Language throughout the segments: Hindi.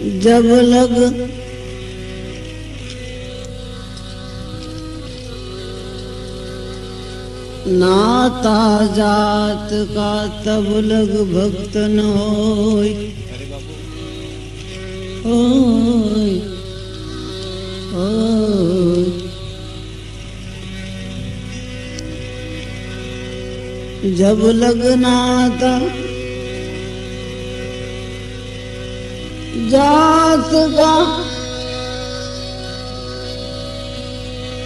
जब लग नाता जात का तब लग भक्त न होय। जब लगना था जात का।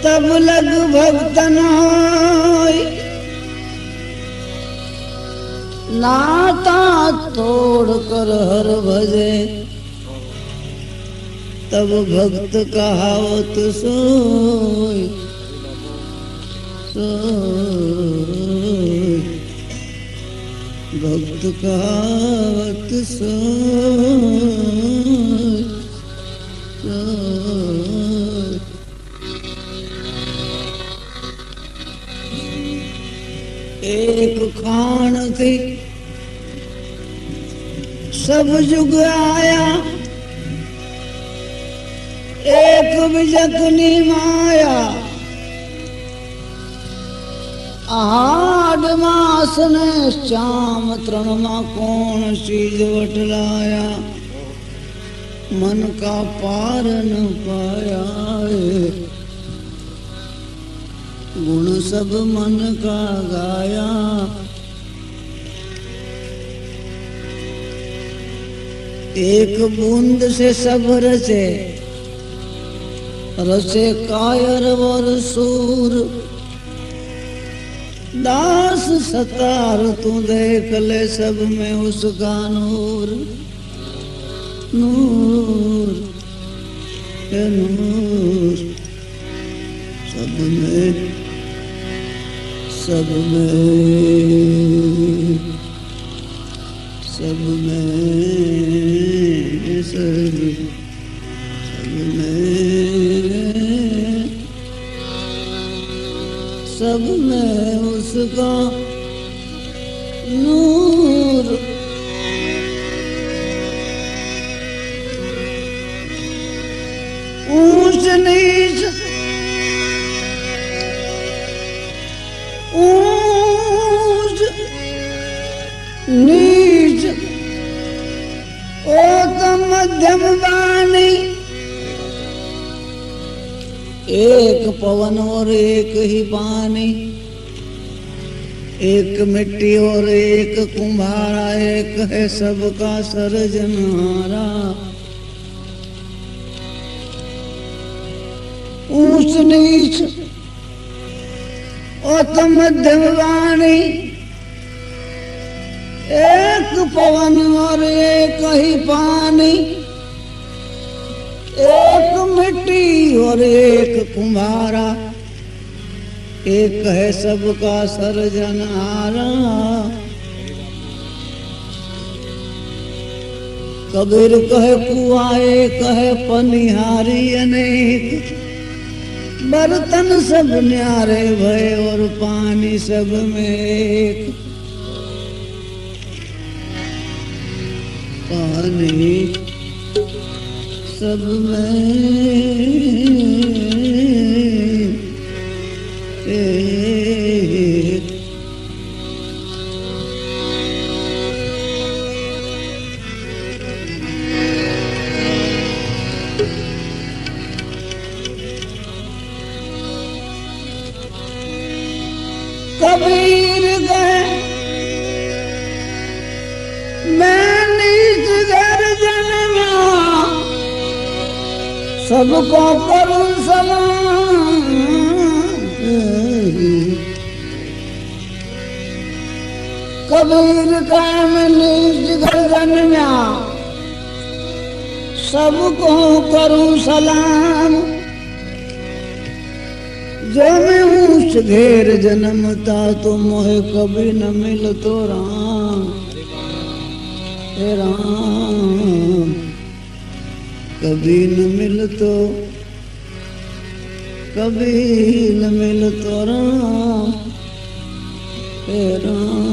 तब लग भक्तन नाता तोड़ कर हर भजे। तब भक्त कहावत सोय भक्त कहावत सोय थी सब जुग आया। एक बिजकनी माया। आहाड मास ने श्याम तृण मा कौन चीज़ वटलाया मन का पार न पाया गुण सब मन का गाया। एक बूंद से सब रचे रचे कायर और सूर। दास सतार तू देख ले सब में उसका नूर। नूर, ए नूर। सब में सब में सब में। सब में उसका पवन और एक ही पानी, एक मिट्टी और एक कुम्हारा एक है सबका सर्जनहारा ऊंच नीच और तो मध्यम वाणी, एक पवन और एक ही पानी, एक मिट्टी और एक कुम्हारा एक है सबका सर्जनहारा कबीर कहे कुआ, एक है पनिहारी अनेक। बर्तन सब न्यारे भय और पानी सब में एक पानी सब में। सबको करूँ सलाम कबीर का मैं नीच घर जन्मा सबको करूँ सलाम। जो मैं ऊंच घेर जन्मता तो मोहे कभी न मिल तो राम राम। कभी न मिल तो कभी न मिल Ram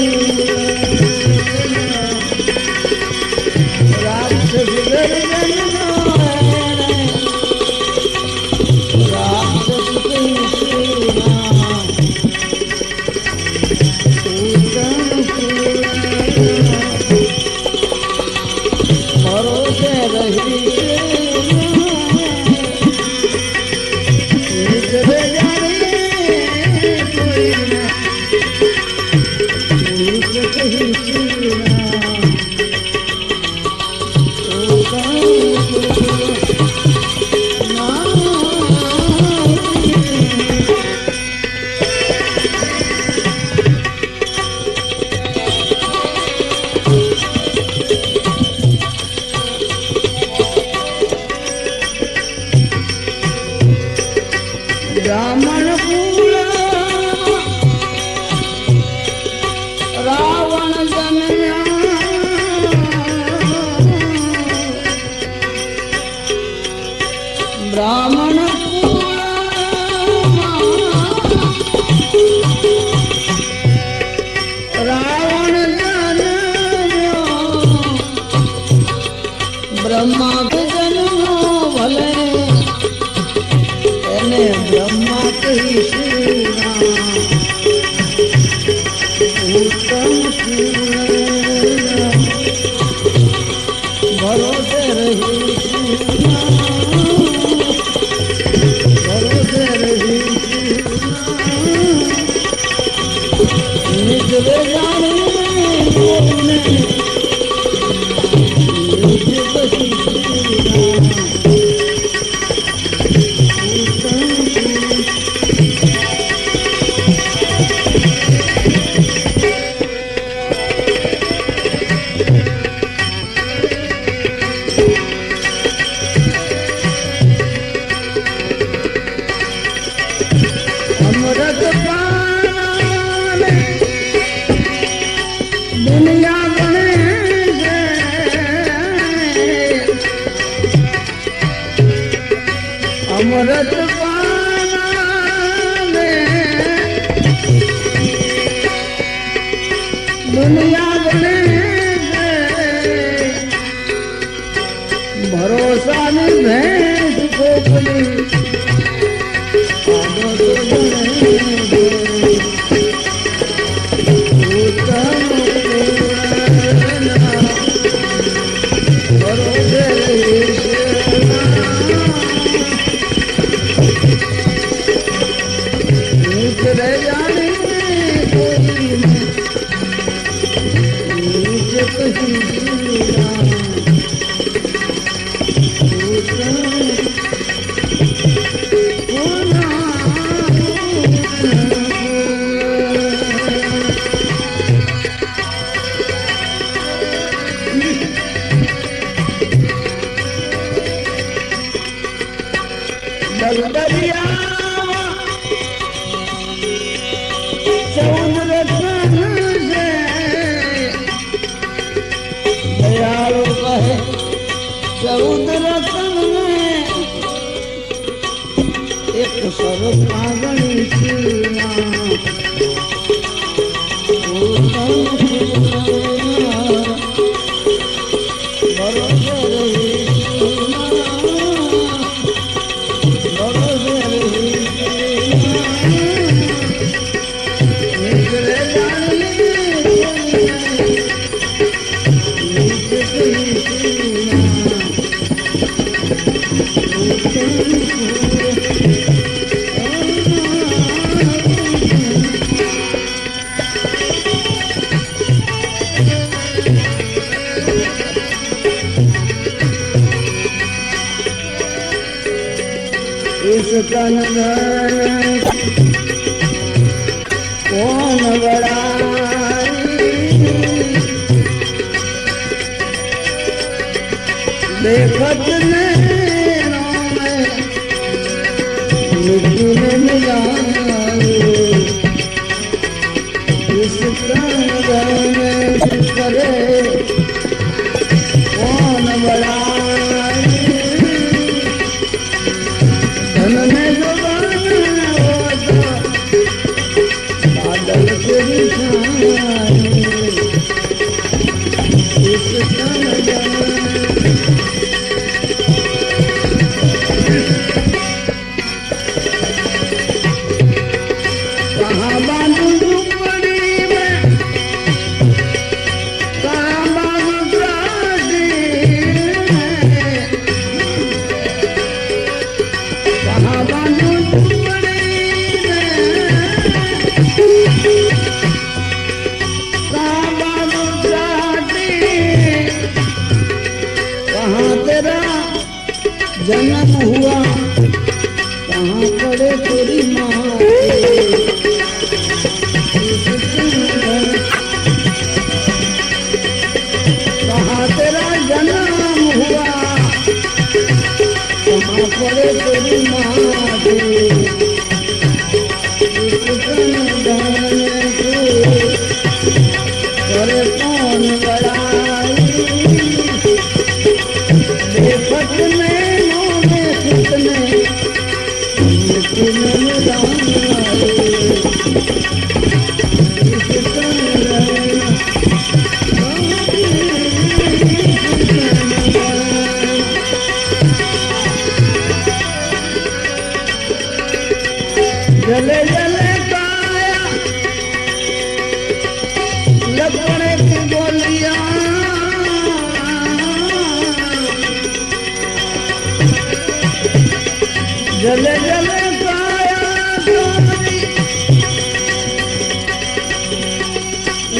Thank you. Krishna Yeah. देखत ने मिला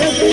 Thank you.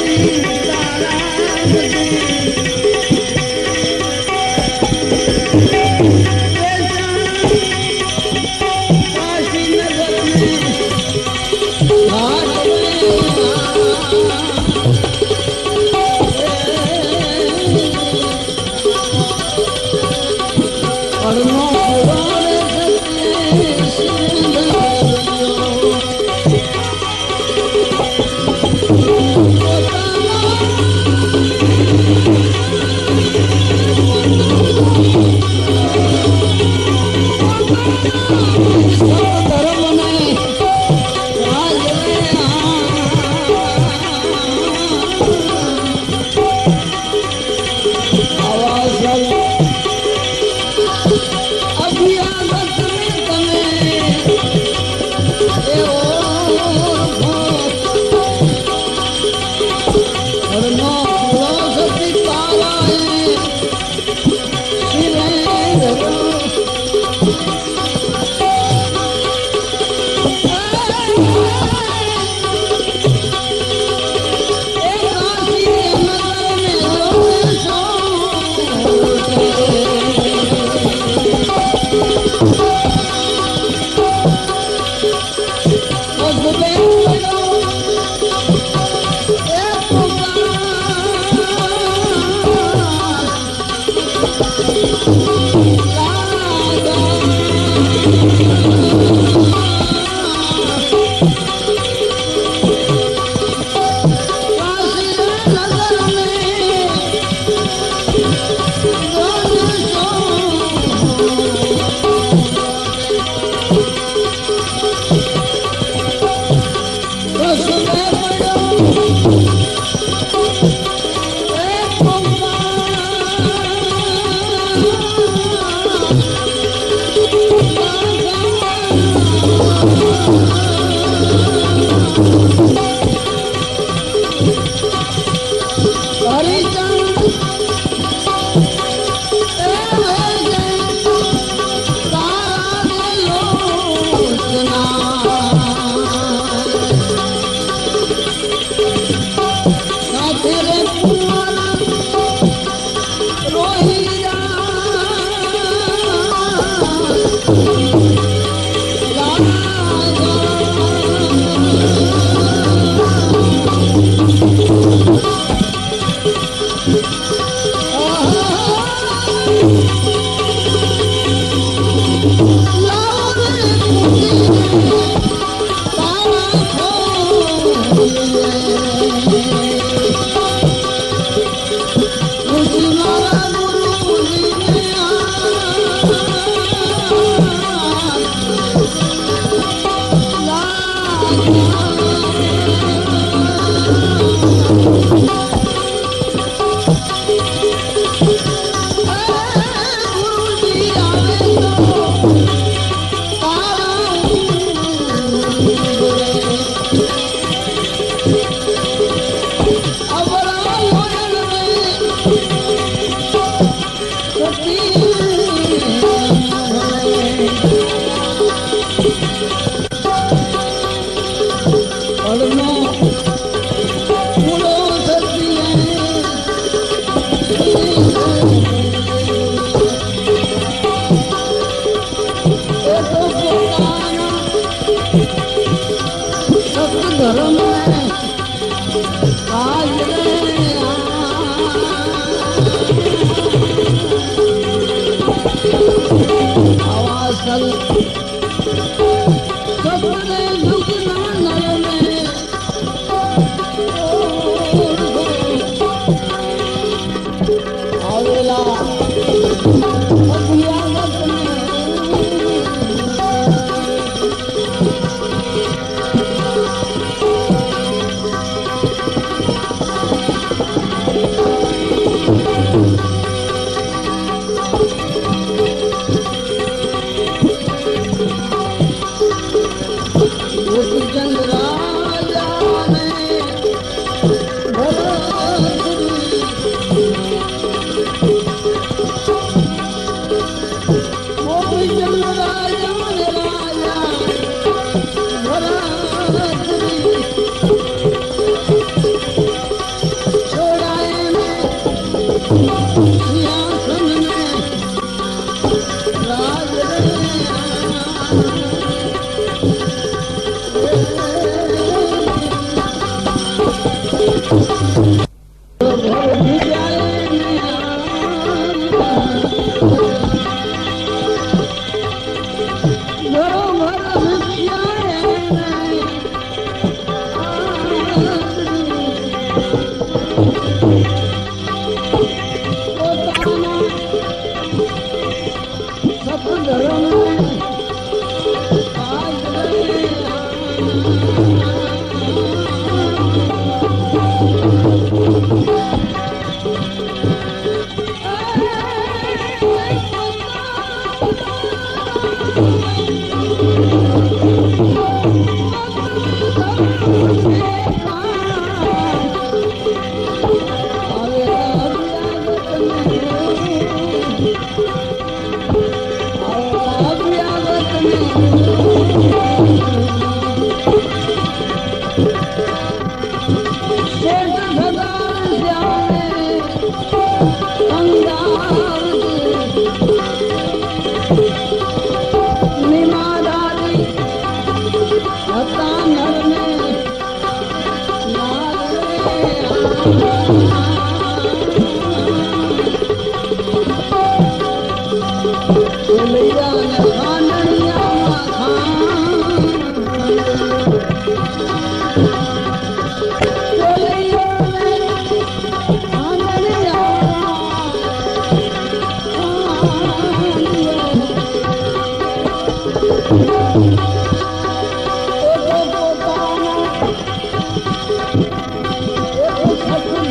आवाज़ल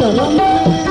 Müzik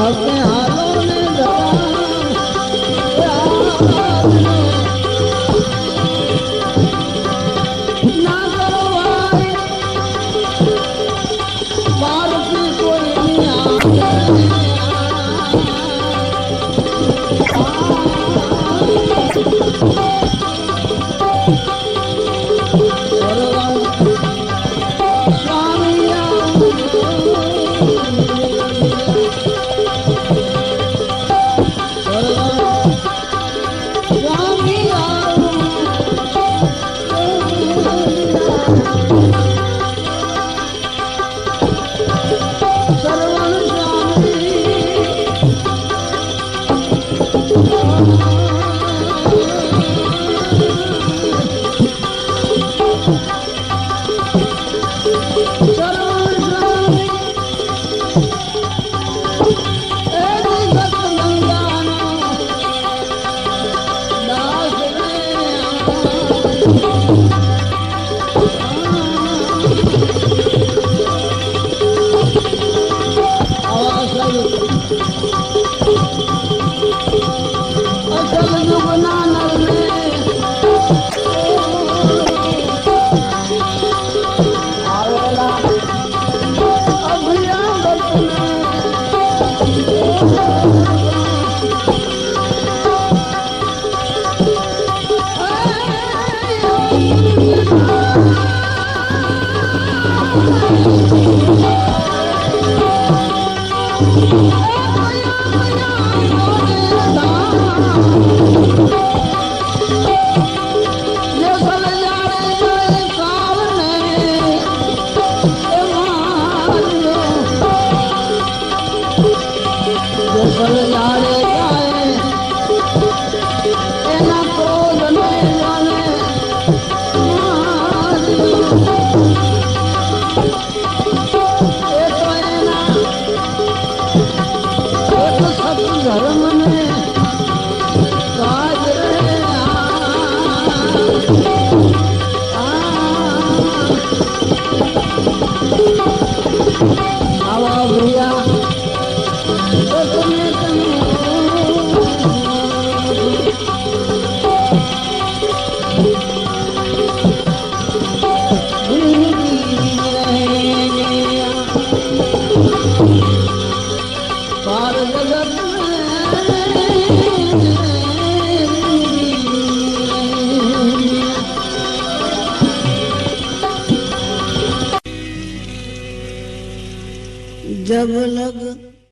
好啊。जब